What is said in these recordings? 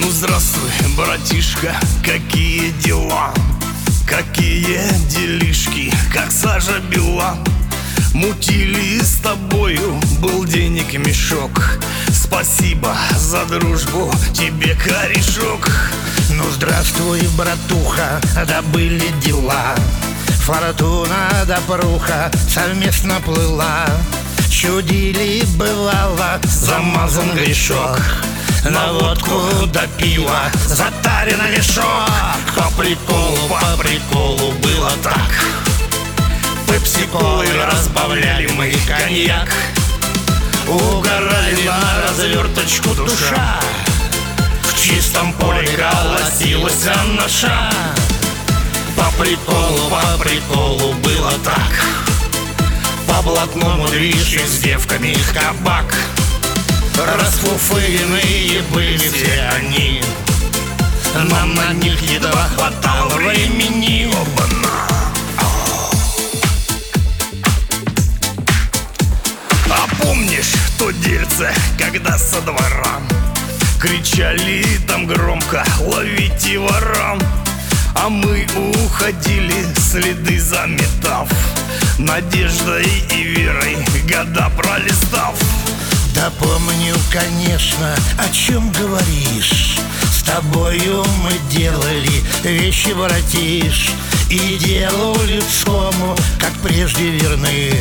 Ну здравствуй, братишка, какие дела? Какие делишки, как сажа бела? Мутили с тобою, был денег мешок. Спасибо за дружбу, тебе корешок. Ну здравствуй, братуха, да были дела. Фортуна да пруха совместно плыла. Чудили, бывало, замазан грешок На водку да пива. Затарен мешок. По приколу, по приколу было так. Пепси-колы разбавляли мы коньяк. Угорали на разверточку душа. В чистом поле колосилась наша По приколу, по приколу было так. По блатному движ с девками кабак Расфуфыренные были все они Нам на них едва хватало времени Оба-на! А помнишь то дельце, когда со двора Кричали там громко «Ловите ворам!» А мы уходили, следы заметав Надеждой и верой года пролистав Да помню, конечно, о чем говоришь. С тобою мы делали вещи, воротишь. И делу людскому, как прежде верны.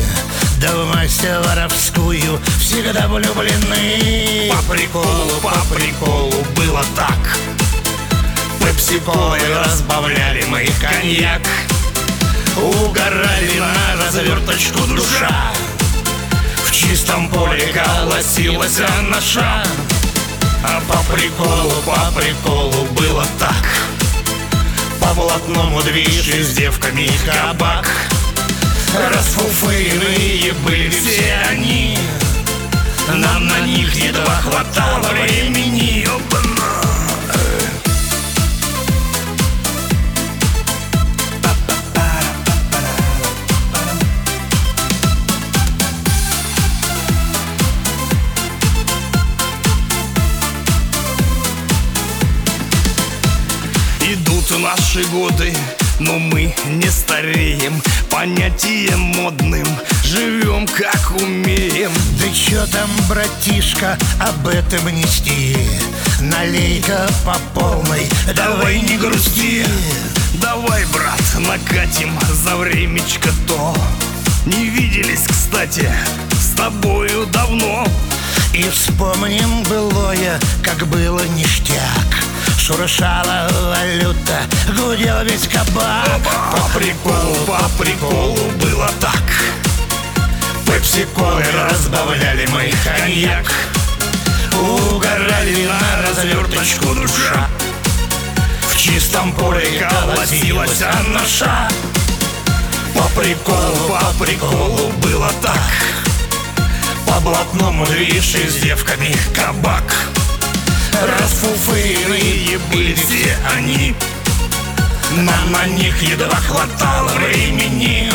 Да в мастер воровскую всегда влюблены. По приколу, по приколу было так. Пепси-колой разбавляли мы коньяк. Угорали на разверточку душа. В чистом поле колосилась наша. А по приколу, по приколу было так. По блатному движ с девками кабак. Расфуфыренные были все они Идут наши годы, но мы не стареем. Понятием модным живем как умеем. Да чё там, братишка, об этом нести? Налей-ка по полной, Давай не грусти. Давай, брат, накатим за времечко то. Не виделись, кстати, с тобою давно. И вспомним былое, как было ништяк Шуршала валюта, гудел весь кабак. По приколу, по приколу было так. Пепси-колы разбавляли мы коньяк. Угорали на разверточку душа. В чистом поле колосилась наша По приколу, по приколу было так. По блатному движ с девками кабак Расфуфыренные были все они. Нам на них едва хватало времени